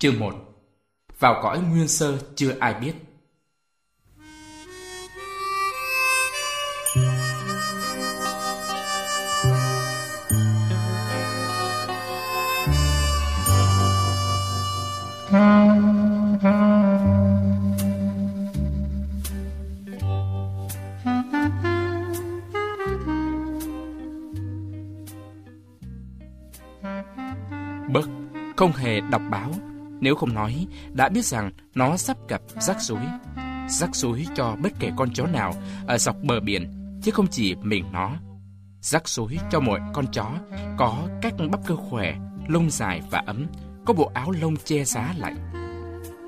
Chương 1 Vào cõi nguyên sơ chưa ai biết. Bất, không hề đọc báo nếu không nói đã biết rằng nó sắp gặp rắc rối. Rắc rối cho bất kể con chó nào ở dọc bờ biển, chứ không chỉ mình nó. Rắc rối cho mọi con chó có các bắp cơ khỏe, lông dài và ấm, có bộ áo lông che giá lạnh.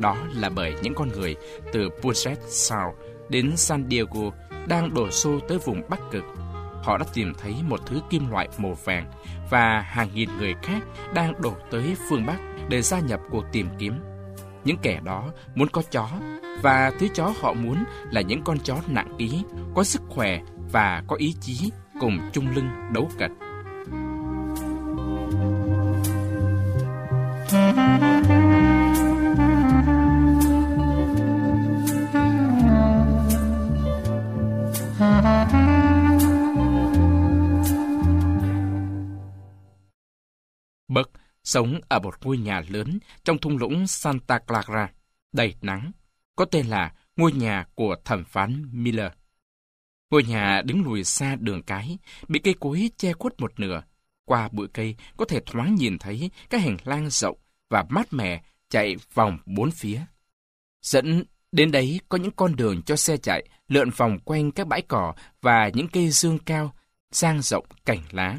Đó là bởi những con người từ Puget Sound đến San Diego đang đổ xô tới vùng Bắc Cực. Họ đã tìm thấy một thứ kim loại màu vàng và hàng nghìn người khác đang đổ tới phương Bắc để gia nhập cuộc tìm kiếm. Những kẻ đó muốn có chó, và thứ chó họ muốn là những con chó nặng ký, có sức khỏe và có ý chí cùng chung lưng đấu cật. Buck sống ở một ngôi nhà lớn trong thung lũng Santa Clara, đầy nắng, có tên là ngôi nhà của thẩm phán Miller. Ngôi nhà đứng lùi xa đường cái, bị cây cối che khuất một nửa. Qua bụi cây có thể thoáng nhìn thấy các hành lang rộng và mát mẻ chạy vòng bốn phía. Dẫn đến đấy có những con đường cho xe chạy lượn vòng quanh các bãi cỏ và những cây dương cao, sang rộng cảnh lá.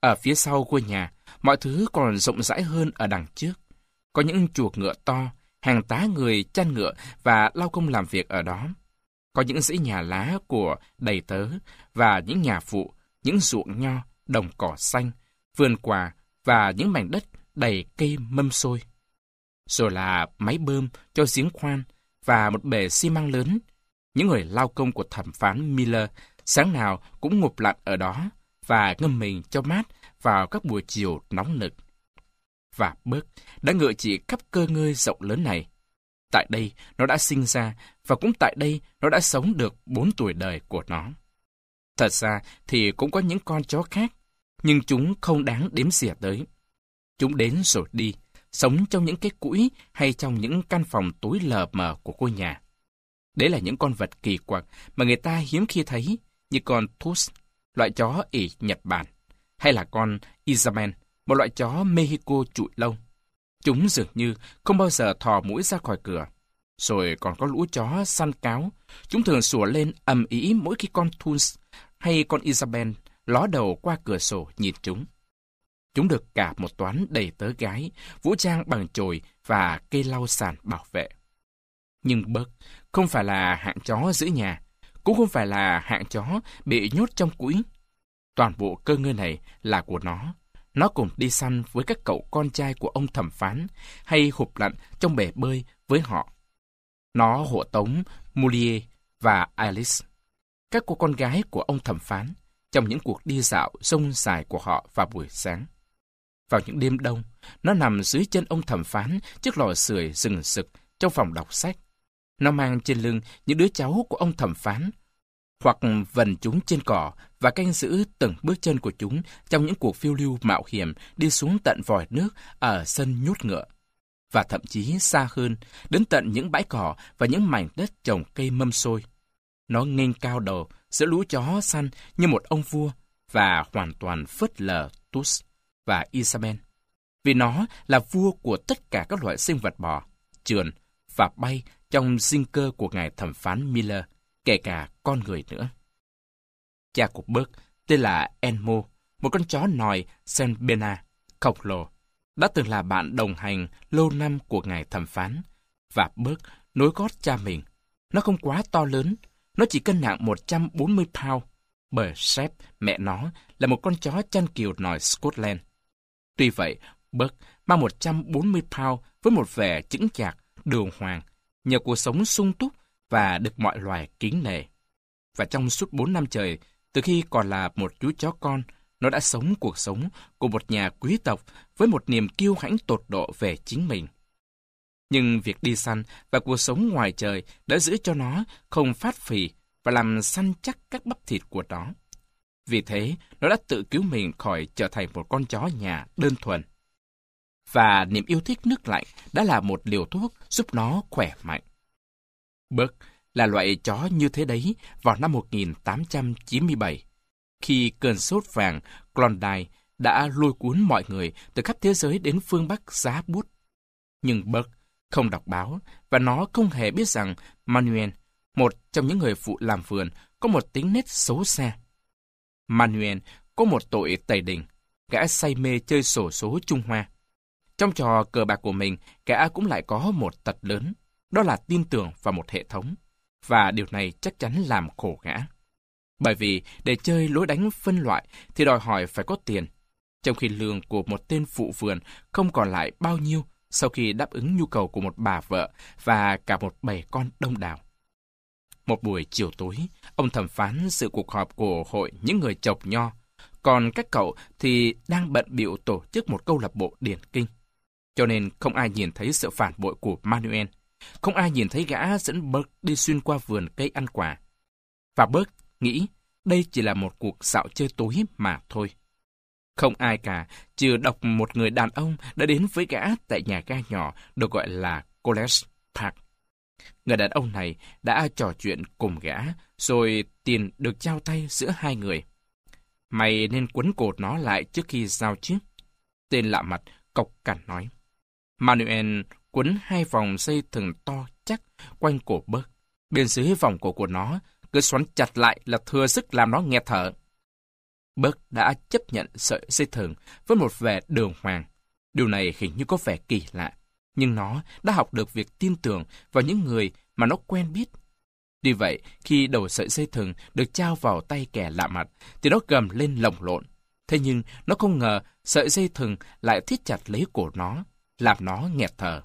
Ở phía sau ngôi nhà, mọi thứ còn rộng rãi hơn ở đằng trước. Có những chuộc ngựa to, hàng tá người chăn ngựa và lao công làm việc ở đó. Có những dãy nhà lá của đầy tớ và những nhà phụ, những ruộng nho, đồng cỏ xanh, vườn quà và những mảnh đất đầy cây mâm xôi. Rồi là máy bơm cho giếng khoan và một bể xi măng lớn. Những người lao công của thẩm phán Miller sáng nào cũng ngụp lặn ở đó và ngâm mình cho mát vào các buổi chiều nóng nực. Và bớt đã ngựa chỉ khắp cơ ngơi rộng lớn này. Tại đây nó đã sinh ra và cũng tại đây nó đã sống được bốn tuổi đời của nó. Thật ra thì cũng có những con chó khác, nhưng chúng không đáng đếm xỉa tới. Chúng đến rồi đi, sống trong những cái cũi hay trong những căn phòng tối lờ mờ của ngôi nhà. Đấy là những con vật kỳ quặc mà người ta hiếm khi thấy, như con Thus, loại chó ỉ Nhật Bản hay là con Isabel, một loại chó Mexico trụi lông. Chúng dường như không bao giờ thò mũi ra khỏi cửa. Rồi còn có lũ chó săn cáo. Chúng thường sủa lên ầm ĩ mỗi khi con Tunes hay con Isabel ló đầu qua cửa sổ nhìn chúng. Chúng được cả một toán đầy tớ gái, vũ trang bằng chồi và cây lau sàn bảo vệ. Nhưng bớt không phải là hạng chó giữ nhà, cũng không phải là hạng chó bị nhốt trong củi Toàn bộ cơ ngơi này là của nó. Nó cùng đi săn với các cậu con trai của ông thẩm phán, hay hụp lặn trong bể bơi với họ. Nó hộ tống Moulier và Alice, các cô con gái của ông thẩm phán, trong những cuộc đi dạo rông dài của họ vào buổi sáng. Vào những đêm đông, nó nằm dưới chân ông thẩm phán trước lò sưởi rừng sực trong phòng đọc sách. Nó mang trên lưng những đứa cháu của ông thẩm phán, hoặc vần chúng trên cỏ và canh giữ từng bước chân của chúng trong những cuộc phiêu lưu mạo hiểm đi xuống tận vòi nước ở sân nhốt ngựa. Và thậm chí xa hơn, đến tận những bãi cỏ và những mảnh đất trồng cây mâm xôi. Nó nghênh cao đầu giữa lũ chó săn như một ông vua và hoàn toàn phớt lờ Tus và Isabel. Vì nó là vua của tất cả các loại sinh vật bò, trườn và bay trong dinh cơ của ngài thẩm phán Miller, kể cả con người nữa. Cha của Bert, tên là Enmo, một con chó nòi Saint Bernard, khổng lồ, đã từng là bạn đồng hành lâu năm của ngài thẩm phán. Và Bert, nối gót cha mình. Nó không quá to lớn, nó chỉ cân nặng 140 pound, bởi Shep, mẹ nó, là một con chó chăn kiều nòi Scotland. Tuy vậy, Burke mang 140 pound với một vẻ chững chạc, đường hoàng, nhờ cuộc sống sung túc và được mọi loài kính nể. Và trong suốt 4 năm trời, từ khi còn là một chú chó con, nó đã sống cuộc sống của một nhà quý tộc với một niềm kiêu hãnh tột độ về chính mình. Nhưng việc đi săn và cuộc sống ngoài trời đã giữ cho nó không phát phì và làm săn chắc các bắp thịt của nó. Vì thế, nó đã tự cứu mình khỏi trở thành một con chó nhà đơn thuần. Và niềm yêu thích nước lạnh đã là một liều thuốc giúp nó khỏe mạnh. Bước là loại chó như thế đấy vào năm 1897, khi cơn sốt vàng Klondike đã lôi cuốn mọi người từ khắp thế giới đến phương Bắc giá bút. Nhưng Buck không đọc báo và nó không hề biết rằng Manuel, một trong những người phụ làm vườn, có một tính nết xấu xa. Manuel có một tội tẩy đình, gã say mê chơi sổ số Trung Hoa. Trong trò cờ bạc của mình, gã cũng lại có một tật lớn, đó là tin tưởng vào một hệ thống. Và điều này chắc chắn làm khổ gã. Bởi vì để chơi lối đánh phân loại thì đòi hỏi phải có tiền, trong khi lương của một tên phụ vườn không còn lại bao nhiêu sau khi đáp ứng nhu cầu của một bà vợ và cả một bầy con đông đảo. Một buổi chiều tối, ông thẩm phán sự cuộc họp của hội những người chọc nho, còn các cậu thì đang bận biểu tổ chức một câu lạc bộ điển kinh. Cho nên không ai nhìn thấy sự phản bội của Manuel, không ai nhìn thấy gã dẫn Bert đi xuyên qua vườn cây ăn quả. Và Bert nghĩ đây chỉ là một cuộc dạo chơi tối mà thôi. Không ai cả, trừ đọc một người đàn ông đã đến với gã tại nhà ga nhỏ được gọi là College Park. Người đàn ông này đã trò chuyện cùng gã, rồi tiền được trao tay giữa hai người. Mày nên quấn cột nó lại trước khi giao chiếc Tên lạ mặt cộc cằn nói. Manuel quấn hai vòng dây thừng to chắc quanh cổ bớt. Bên dưới vòng cổ của nó, cứ xoắn chặt lại là thừa sức làm nó nghe thở. Bớt đã chấp nhận sợi dây thừng với một vẻ đường hoàng. Điều này hình như có vẻ kỳ lạ, nhưng nó đã học được việc tin tưởng vào những người mà nó quen biết. Vì vậy, khi đầu sợi dây thừng được trao vào tay kẻ lạ mặt, thì nó gầm lên lồng lộn. Thế nhưng, nó không ngờ sợi dây thừng lại thiết chặt lấy cổ nó, làm nó nghẹt thở.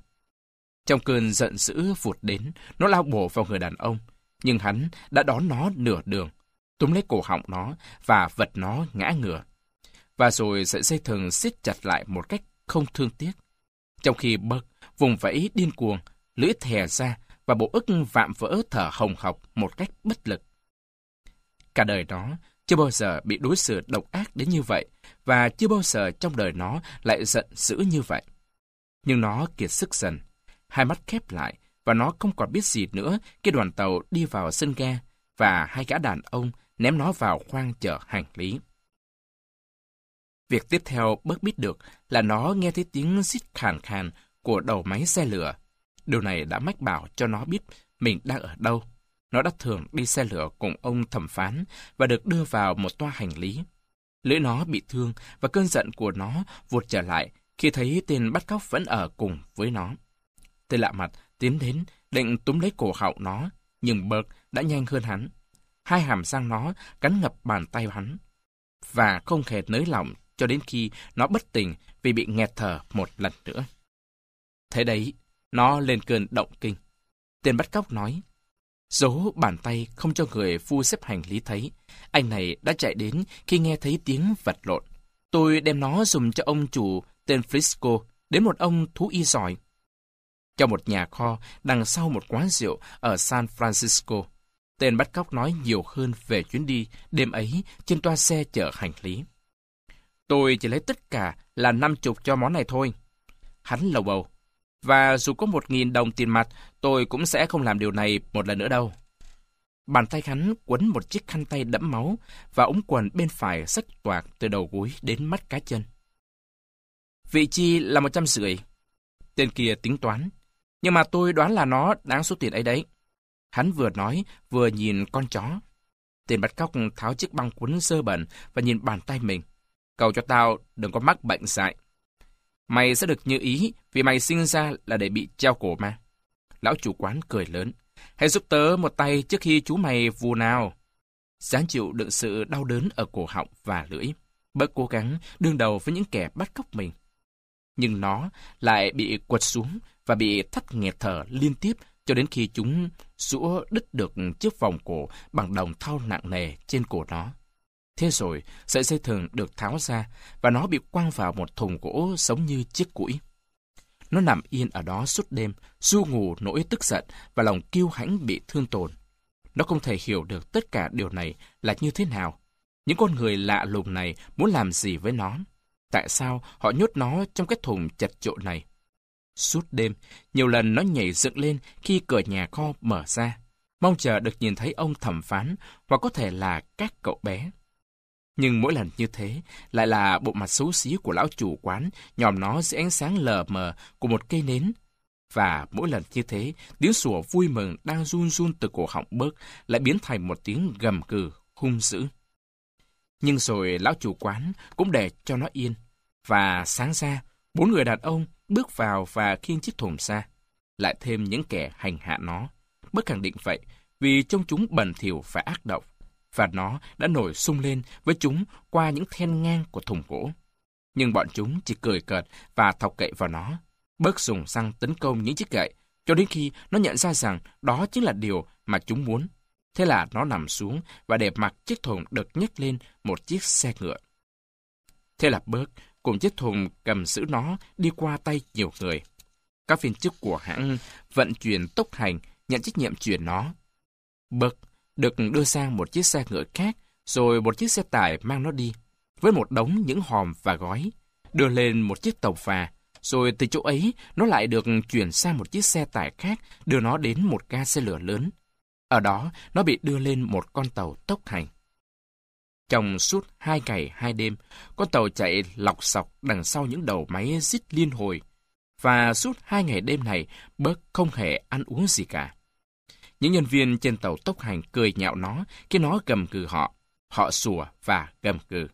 Trong cơn giận dữ vụt đến, nó lao bổ vào người đàn ông, nhưng hắn đã đón nó nửa đường, túm lấy cổ họng nó và vật nó ngã ngửa. Và rồi sợi dây thừng siết chặt lại một cách không thương tiếc. Trong khi bậc vùng vẫy điên cuồng, lưỡi thè ra và bộ ức vạm vỡ thở hồng hộc một cách bất lực. Cả đời nó chưa bao giờ bị đối xử độc ác đến như vậy và chưa bao giờ trong đời nó lại giận dữ như vậy. Nhưng nó kiệt sức dần, hai mắt khép lại và nó không còn biết gì nữa khi đoàn tàu đi vào sân ga và hai gã đàn ông ném nó vào khoang chở hành lý. Việc tiếp theo bớt biết được là nó nghe thấy tiếng xít khàn khàn của đầu máy xe lửa. Điều này đã mách bảo cho nó biết mình đang ở đâu. Nó đã thường đi xe lửa cùng ông thẩm phán và được đưa vào một toa hành lý. Lưỡi nó bị thương và cơn giận của nó vụt trở lại khi thấy tên bắt cóc vẫn ở cùng với nó. Tên lạ mặt tiến đến, định túm lấy cổ họng nó, nhưng Bert đã nhanh hơn hắn. Hai hàm răng nó cắn ngập bàn tay hắn, và không hề nới lỏng cho đến khi nó bất tỉnh vì bị nghẹt thở một lần nữa. Thế đấy, nó lên cơn động kinh. Tên bắt cóc nói, Dấu bàn tay không cho người phu xếp hành lý thấy. Anh này đã chạy đến khi nghe thấy tiếng vật lộn. Tôi đem nó dùng cho ông chủ tên Frisco đến một ông thú y giỏi cho một nhà kho đằng sau một quán rượu ở San Francisco, tên bắt cóc nói nhiều hơn về chuyến đi đêm ấy trên toa xe chở hành lý. Tôi chỉ lấy tất cả là năm chục cho món này thôi. Hắn lầu bầu. Và dù có một nghìn đồng tiền mặt, tôi cũng sẽ không làm điều này một lần nữa đâu. Bàn tay hắn quấn một chiếc khăn tay đẫm máu và ống quần bên phải sách toạc từ đầu gối đến mắt cá chân. Vị chi là một trăm rưỡi. Tên kia tính toán. Nhưng mà tôi đoán là nó đáng số tiền ấy đấy. Hắn vừa nói, vừa nhìn con chó. Tên bắt cóc tháo chiếc băng quấn sơ bẩn và nhìn bàn tay mình. Cầu cho tao đừng có mắc bệnh dại. Mày sẽ được như ý vì mày sinh ra là để bị treo cổ mà. Lão chủ quán cười lớn. Hãy giúp tớ một tay trước khi chú mày vù nào. Gián chịu đựng sự đau đớn ở cổ họng và lưỡi. Bớt cố gắng đương đầu với những kẻ bắt cóc mình. Nhưng nó lại bị quật xuống và bị thắt nghẹt thở liên tiếp cho đến khi chúng rũa đứt được chiếc vòng cổ bằng đồng thau nặng nề trên cổ nó. Thế rồi, sợi dây thừng được tháo ra và nó bị quăng vào một thùng gỗ giống như chiếc củi. Nó nằm yên ở đó suốt đêm, du ngủ nỗi tức giận và lòng kiêu hãnh bị thương tổn. Nó không thể hiểu được tất cả điều này là như thế nào. Những con người lạ lùng này muốn làm gì với nó? Tại sao họ nhốt nó trong cái thùng chật trội này? Suốt đêm, nhiều lần nó nhảy dựng lên khi cửa nhà kho mở ra, mong chờ được nhìn thấy ông thẩm phán hoặc có thể là các cậu bé. Nhưng mỗi lần như thế, lại là bộ mặt xấu xí của lão chủ quán nhòm nó dưới ánh sáng lờ mờ của một cây nến. Và mỗi lần như thế, tiếng sủa vui mừng đang run run từ cổ họng bớt lại biến thành một tiếng gầm cừ hung dữ. Nhưng rồi lão chủ quán cũng để cho nó yên. Và sáng ra, bốn người đàn ông bước vào và khiêng chiếc thùng ra. Lại thêm những kẻ hành hạ nó. Bất khẳng định vậy, vì trong chúng bẩn thỉu và ác độc và nó đã nổi sung lên với chúng qua những then ngang của thùng gỗ. Nhưng bọn chúng chỉ cười cợt và thọc cậy vào nó. Bớt dùng xăng tấn công những chiếc gậy, cho đến khi nó nhận ra rằng đó chính là điều mà chúng muốn. Thế là nó nằm xuống và để mặc chiếc thùng được nhấc lên một chiếc xe ngựa. Thế là Bớt cùng chiếc thùng cầm giữ nó đi qua tay nhiều người. Các viên chức của hãng vận chuyển tốc hành nhận trách nhiệm chuyển nó. bực được đưa sang một chiếc xe ngựa khác, rồi một chiếc xe tải mang nó đi, với một đống những hòm và gói, đưa lên một chiếc tàu phà, rồi từ chỗ ấy nó lại được chuyển sang một chiếc xe tải khác, đưa nó đến một ga xe lửa lớn. Ở đó, nó bị đưa lên một con tàu tốc hành. Trong suốt hai ngày hai đêm, con tàu chạy lọc sọc đằng sau những đầu máy xích liên hồi. Và suốt hai ngày đêm này, bớt không hề ăn uống gì cả. Những nhân viên trên tàu tốc hành cười nhạo nó khi nó gầm cừ họ. Họ sủa và gầm cừ.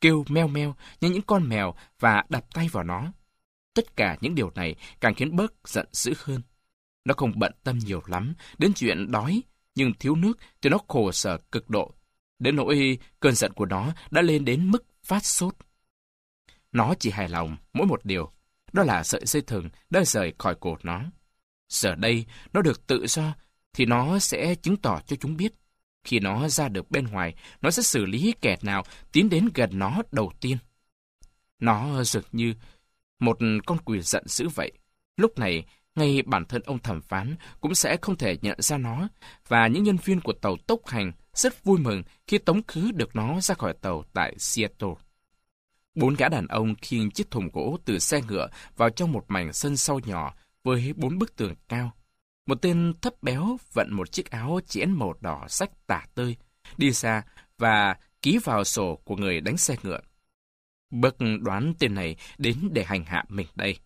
Kêu meo meo như những con mèo và đập tay vào nó. Tất cả những điều này càng khiến bớt giận dữ hơn. Nó không bận tâm nhiều lắm đến chuyện đói, nhưng thiếu nước thì nó khổ sở cực độ. Đến nỗi cơn giận của nó đã lên đến mức phát sốt. Nó chỉ hài lòng mỗi một điều, đó là sợi dây thừng đã rời khỏi cổ nó. Giờ đây, nó được tự do thì nó sẽ chứng tỏ cho chúng biết. Khi nó ra được bên ngoài, nó sẽ xử lý kẻ nào tiến đến gần nó đầu tiên. Nó dường như một con quỷ giận dữ vậy. Lúc này, ngay bản thân ông thẩm phán cũng sẽ không thể nhận ra nó, và những nhân viên của tàu tốc hành rất vui mừng khi tống khứ được nó ra khỏi tàu tại Seattle. Bốn gã đàn ông khiêng chiếc thùng gỗ từ xe ngựa vào trong một mảnh sân sau nhỏ với bốn bức tường cao. Một tên thấp béo vận một chiếc áo chẽn màu đỏ sách tả tơi, đi xa và ký vào sổ của người đánh xe ngựa. Bậc đoán tên này đến để hành hạ mình đây.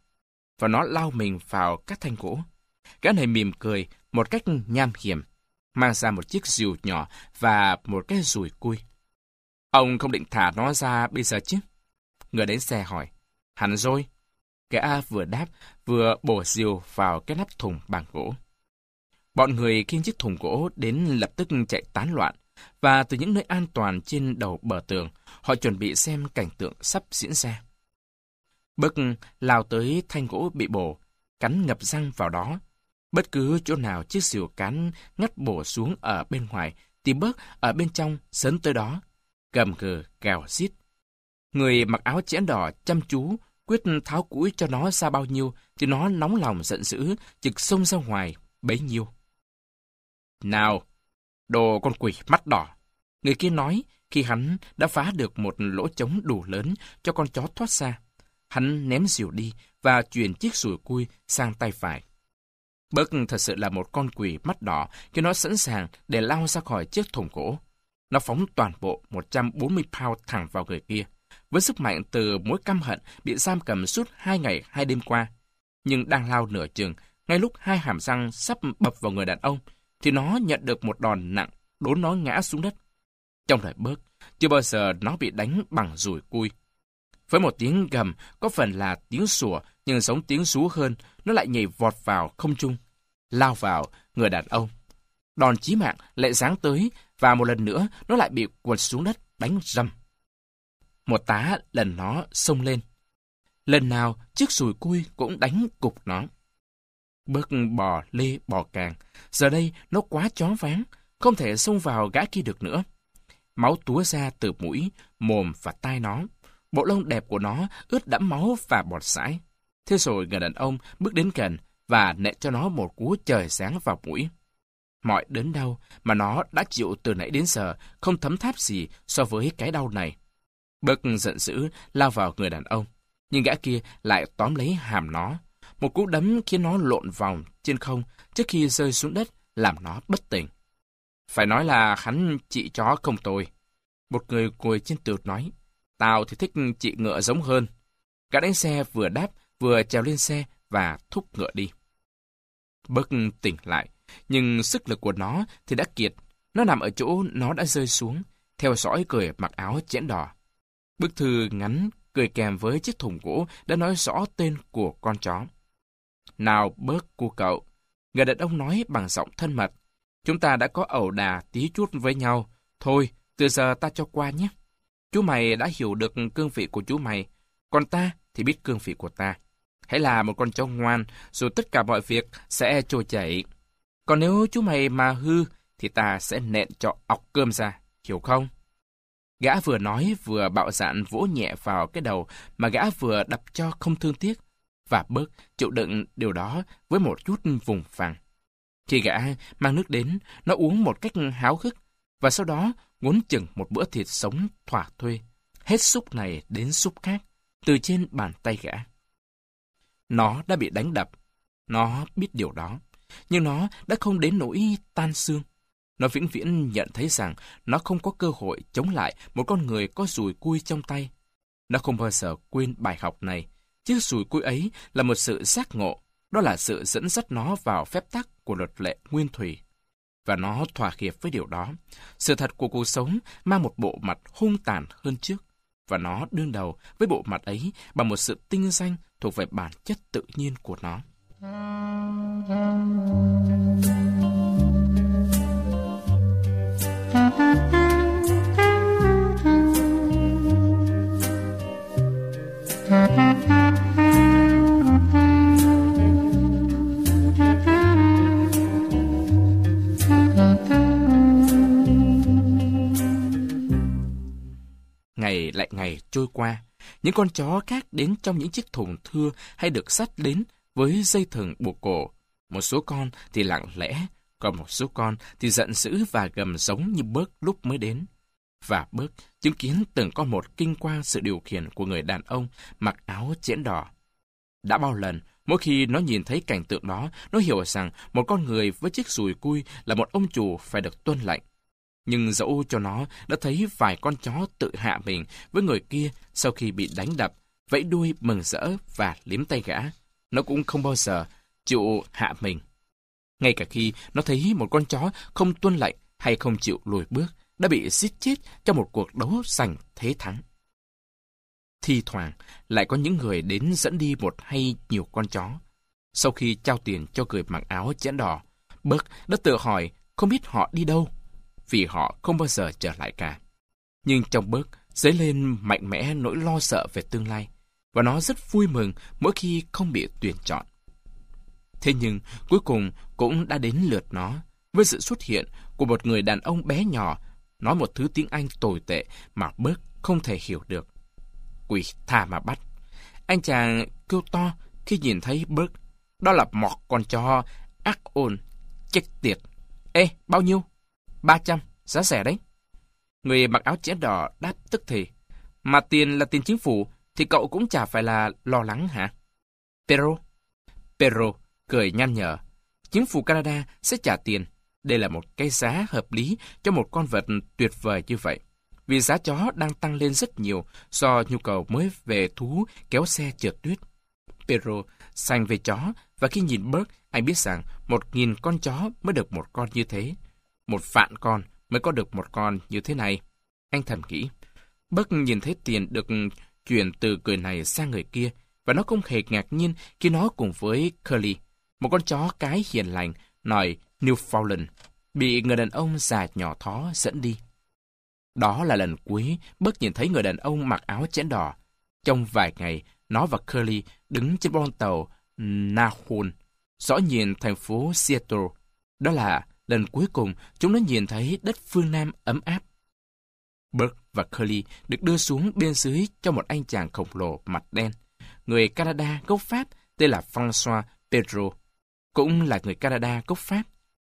Và nó lao mình vào các thanh gỗ. Gã này mỉm cười một cách nham hiểm, mang ra một chiếc rìu nhỏ và một cái rùi cui. Ông không định thả nó ra bây giờ chứ? Người đến xe hỏi. Hẳn rồi. Gã vừa đáp, vừa bổ rìu vào cái nắp thùng bằng gỗ. Bọn người khiêng chiếc thùng gỗ đến lập tức chạy tán loạn, và từ những nơi an toàn trên đầu bờ tường, họ chuẩn bị xem cảnh tượng sắp diễn ra. Bức lao tới thanh gỗ bị bổ, cắn ngập răng vào đó. Bất cứ chỗ nào chiếc xìu cán ngắt bổ xuống ở bên ngoài, thì bớt ở bên trong sấn tới đó, gầm gừ, gào xít. Người mặc áo chẽn đỏ chăm chú, quyết tháo củi cho nó ra bao nhiêu, thì nó nóng lòng giận dữ, trực xông ra ngoài, bấy nhiêu. Nào, đồ con quỷ mắt đỏ. Người kia nói khi hắn đã phá được một lỗ trống đủ lớn cho con chó thoát ra. Hắn ném diều đi và chuyển chiếc sùi cui sang tay phải. Bớt thật sự là một con quỷ mắt đỏ khi nó sẵn sàng để lao ra khỏi chiếc thùng gỗ. Nó phóng toàn bộ 140 pound thẳng vào người kia, với sức mạnh từ mối căm hận bị giam cầm suốt hai ngày hai đêm qua. Nhưng đang lao nửa chừng, ngay lúc hai hàm răng sắp bập vào người đàn ông, thì nó nhận được một đòn nặng, đốn nó ngã xuống đất. Trong đời bớt, chưa bao giờ nó bị đánh bằng rùi cui. Với một tiếng gầm, có phần là tiếng sủa, nhưng giống tiếng rú hơn, nó lại nhảy vọt vào không trung, lao vào người đàn ông. Đòn chí mạng lại giáng tới, và một lần nữa nó lại bị quật xuống đất, đánh rầm. Một tá lần nó xông lên. Lần nào chiếc sùi cui cũng đánh cục nó. Bước bò lê bò càng. Giờ đây nó quá chó váng, không thể xông vào gã kia được nữa. Máu túa ra từ mũi, mồm và tai nó. Bộ lông đẹp của nó ướt đẫm máu và bọt sải. Thế rồi người đàn ông bước đến gần và nện cho nó một cú trời sáng vào mũi. Mọi đớn đau mà nó đã chịu từ nãy đến giờ không thấm tháp gì so với cái đau này. bực giận dữ lao vào người đàn ông, nhưng gã kia lại tóm lấy hàm nó. Một cú đấm khiến nó lộn vòng trên không trước khi rơi xuống đất làm nó bất tỉnh. Phải nói là hắn chị chó không tồi. Một người ngồi trên tường nói, tao thì thích chị ngựa giống hơn. Gã đánh xe vừa đáp vừa trèo lên xe và thúc ngựa đi. Bớt tỉnh lại, nhưng sức lực của nó thì đã kiệt. Nó nằm ở chỗ nó đã rơi xuống, theo dõi cười mặc áo chẽn đỏ. Bức thư ngắn cười kèm với chiếc thùng gỗ đã nói rõ tên của con chó. Nào bớt cu cậu, người đàn ông nói bằng giọng thân mật. Chúng ta đã có ẩu đà tí chút với nhau. Thôi, từ giờ ta cho qua nhé. Chú mày đã hiểu được cương vị của chú mày, còn ta thì biết cương vị của ta. Hãy là một con chó ngoan, dù tất cả mọi việc sẽ trôi chảy. Còn nếu chú mày mà hư, thì ta sẽ nện cho ọc cơm ra, hiểu không? Gã vừa nói vừa bạo dạn vỗ nhẹ vào cái đầu mà gã vừa đập cho không thương tiếc, và bớt chịu đựng điều đó với một chút vùng vằng Khi gã mang nước đến, nó uống một cách háo hức, và sau đó ngốn chừng một bữa thịt sống thỏa thuê, hết xúc này đến xúc khác, từ trên bàn tay gã. Nó đã bị đánh đập, nó biết điều đó, nhưng nó đã không đến nỗi tan xương. Nó vĩnh viễn nhận thấy rằng nó không có cơ hội chống lại một con người có rùi cui trong tay. Nó không bao giờ quên bài học này. Chiếc rùi cui ấy là một sự giác ngộ, đó là sự dẫn dắt nó vào phép tắc của luật lệ nguyên thủy. Và nó thỏa hiệp với điều đó. Sự thật của cuộc sống mang một bộ mặt hung tàn hơn trước. Và nó đương đầu với bộ mặt ấy bằng một sự tinh danh thuộc về bản chất tự nhiên của nó. Ngày trôi qua, những con chó khác đến trong những chiếc thùng thưa hay được sắt đến với dây thừng buộc cổ. Một số con thì lặng lẽ, còn một số con thì giận dữ và gầm giống như bớt lúc mới đến. Và bớt chứng kiến từng con một kinh qua sự điều khiển của người đàn ông mặc áo chẽn đỏ. Đã bao lần, mỗi khi nó nhìn thấy cảnh tượng đó, nó hiểu rằng một con người với chiếc rùi cui là một ông chủ phải được tuân lệnh. Nhưng dẫu cho nó đã thấy vài con chó tự hạ mình với người kia sau khi bị đánh đập, vẫy đuôi mừng rỡ và liếm tay gã, nó cũng không bao giờ chịu hạ mình. Ngay cả khi nó thấy một con chó không tuân lệnh hay không chịu lùi bước, đã bị giết chết trong một cuộc đấu giành thế thắng. Thi thoảng, lại có những người đến dẫn đi một hay nhiều con chó. Sau khi trao tiền cho người mặc áo chẽn đỏ, Bớt đã tự hỏi không biết họ đi đâu, vì họ không bao giờ trở lại cả. Nhưng trong Bớt dấy lên mạnh mẽ nỗi lo sợ về tương lai, và nó rất vui mừng mỗi khi không bị tuyển chọn. Thế nhưng, cuối cùng cũng đã đến lượt nó, với sự xuất hiện của một người đàn ông bé nhỏ, nói một thứ tiếng Anh tồi tệ mà Bớt không thể hiểu được. Quỷ tha mà bắt. Anh chàng kêu to khi nhìn thấy Bớt. Đó là mọt con chó. ác ôn, chết tiệt. Ê, bao nhiêu? Ba trăm giá rẻ đấy. Người mặc áo chẽ đỏ đáp tức thì. Mà tiền là tiền chính phủ, thì cậu cũng chả phải là lo lắng hả? Pero, Pero cười nhăn nhở. Chính phủ Canada sẽ trả tiền. Đây là một cái giá hợp lý cho một con vật tuyệt vời như vậy. Vì giá chó đang tăng lên rất nhiều do nhu cầu mới về thú kéo xe trượt tuyết. Pero sành về chó và khi nhìn bớt, anh biết rằng một nghìn con chó mới được một con như thế. Một vạn con mới có được một con như thế này. Anh thầm nghĩ. Bớt nhìn thấy tiền được chuyển từ người này sang người kia, và nó không hề ngạc nhiên khi nó cùng với Curly, một con chó cái hiền lành, nòi Newfoundland, bị người đàn ông già nhỏ thó dẫn đi. Đó là lần cuối Bớt nhìn thấy người đàn ông mặc áo chén đỏ. Trong vài ngày, nó và Curly đứng trên bon tàu Nahon, rõ nhìn thành phố Seattle. Đó là lần cuối cùng chúng nó nhìn thấy đất phương Nam ấm áp. Burke và Curly được đưa xuống bên dưới cho một anh chàng khổng lồ mặt đen. Người Canada gốc Pháp tên là François Pedro, cũng là người Canada gốc Pháp.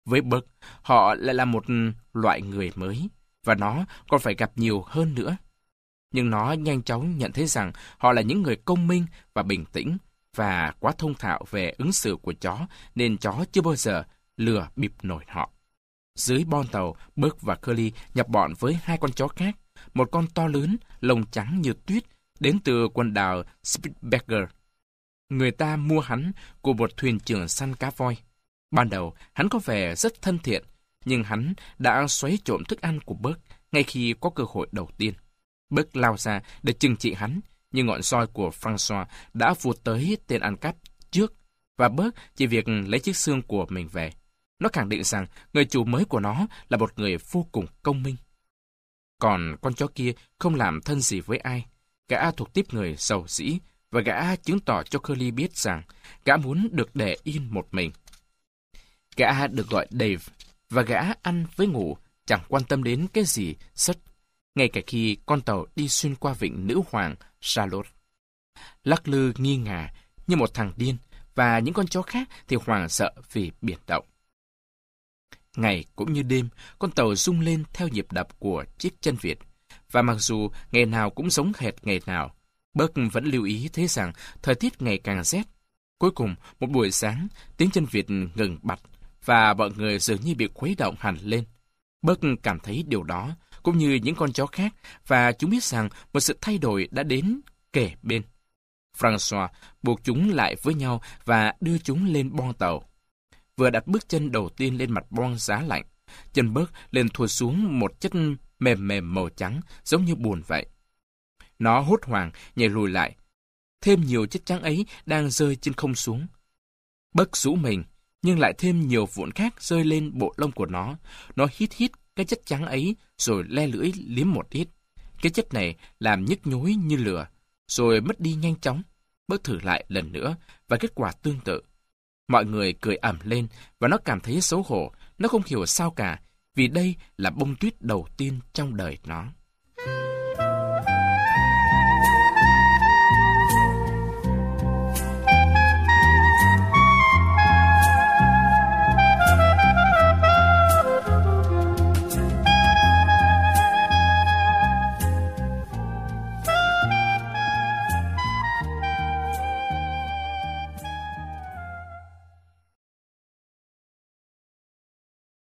Với Burke, họ lại là một loại người mới, và nó còn phải gặp nhiều hơn nữa. Nhưng nó nhanh chóng nhận thấy rằng họ là những người công minh và bình tĩnh, và quá thông thạo về ứng xử của chó, nên chó chưa bao giờ lừa bịp nổi họ. Dưới bon tàu, Burke và Curly nhập bọn với hai con chó khác, một con to lớn, lông trắng như tuyết, đến từ quần đảo Spitsberger. Người ta mua hắn của một thuyền trưởng săn cá voi. Ban đầu, hắn có vẻ rất thân thiện, nhưng hắn đã xoáy trộm thức ăn của Burke ngay khi có cơ hội đầu tiên. Burke lao ra để trừng trị hắn, nhưng ngọn roi của François đã vụt tới tên ăn cắp trước, và Burke chỉ việc lấy chiếc xương của mình về. Nó khẳng định rằng người chủ mới của nó là một người vô cùng công minh. Còn con chó kia không làm thân gì với ai. Gã thuộc tiếp người giàu dĩ, và gã chứng tỏ cho Curly biết rằng gã muốn được để yên một mình. Gã được gọi Dave, và gã ăn với ngủ, chẳng quan tâm đến cái gì sất, ngay cả khi con tàu đi xuyên qua vịnh nữ hoàng Charlotte. Lắc lư nghi ngà như một thằng điên, và những con chó khác thì hoảng sợ vì biển động. Ngày cũng như đêm, con tàu rung lên theo nhịp đập của chiếc chân Việt. Và mặc dù ngày nào cũng giống hệt ngày nào, Bớt vẫn lưu ý thấy rằng thời tiết ngày càng rét. Cuối cùng, một buổi sáng, tiếng chân Việt ngừng bặt và mọi người dường như bị khuấy động hẳn lên. Bớt cảm thấy điều đó, cũng như những con chó khác, và chúng biết rằng một sự thay đổi đã đến kề bên. François buộc chúng lại với nhau và đưa chúng lên bon tàu vừa đặt bước chân đầu tiên lên mặt bong giá lạnh. Chân bớt lên thua xuống một chất mềm mềm màu trắng, giống như buồn vậy. Nó hốt hoảng, nhảy lùi lại. Thêm nhiều chất trắng ấy đang rơi trên không xuống. Bớt rũ mình, nhưng lại thêm nhiều vụn khác rơi lên bộ lông của nó. Nó hít hít cái chất trắng ấy, rồi le lưỡi liếm một ít. Cái chất này làm nhức nhối như lửa, rồi mất đi nhanh chóng. Bớt thử lại lần nữa, và kết quả tương tự. Mọi người cười ẩm lên và nó cảm thấy xấu hổ. Nó không hiểu sao cả, vì đây là bông tuyết đầu tiên trong đời nó.